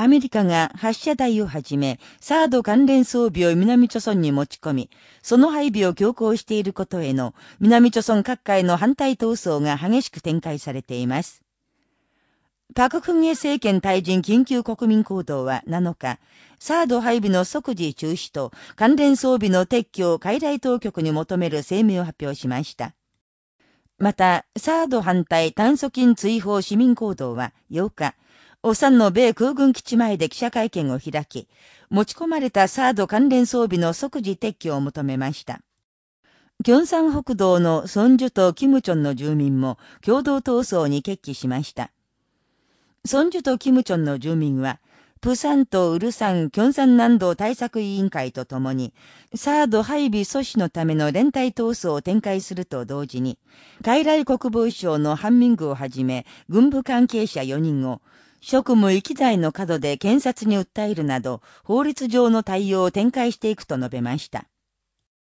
アメリカが発射台をはじめ、サード関連装備を南朝村に持ち込み、その配備を強行していることへの南朝村各界の反対闘争が激しく展開されています。パククンゲ政権退陣緊急国民行動は7日、サード配備の即時中止と関連装備の撤去を海外当局に求める声明を発表しました。また、サード反対炭素菌追放市民行動は8日、オサンの米空軍基地前で記者会見を開き、持ち込まれたサード関連装備の即時撤去を求めました。キョンサン北道のソンジュとキムチョンの住民も共同闘争に決起しました。ソンジュとキムチョンの住民は、プサンとウルサン、キョンサン南道対策委員会とともに、サード配備阻止のための連帯闘争を展開すると同時に、海来国防省のハンミングをはじめ、軍部関係者4人を、職務域罪の角で検察に訴えるなど、法律上の対応を展開していくと述べました。